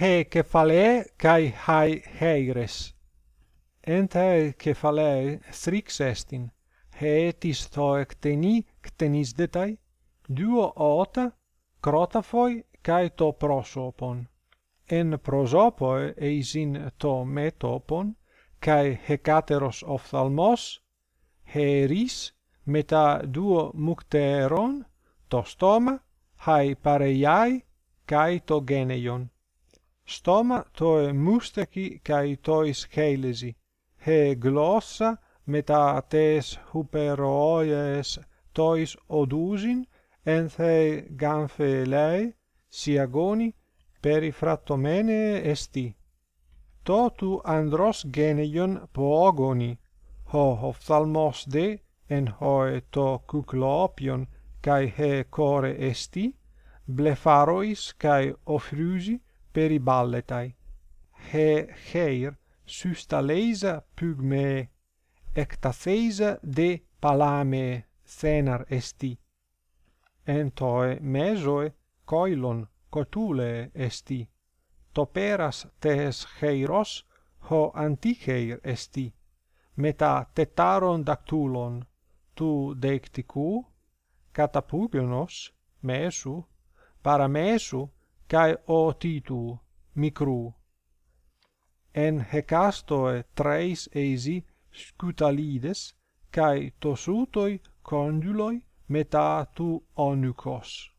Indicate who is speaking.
Speaker 1: he cephalae kai hai heires. Ente cephalae strix estin. He tis to ecteni ctenis detai. Duo ota crotaphoi kai to prosopon. En prosopoe eisin to metopon kai hecateros ophthalmos heris meta duo mukteron to stoma hai pareiai kai to geneion stoma toe mustaki kai tois kelesi he glossa meta tes huperoies tois odusin en the gampheleae siagoni periphragmene esti. To tu andros geneion poogoni. Ho ophthalmos de en hoe to kuklopion kai he kore esti blepharois kai ofrysi periballetai he heir sustaleisa pygmae ectatheisa de palame thenar esti. Entoe mesoe coilon cotulae esti. Toperas tes heiros ho anticheir esti. Meta tetaron dactulon tu deicticu catapugionos mesu paramesu kai o titu micru. En hecastoe treis eisi scutalides kai tosutoi conduloi meta tu onucos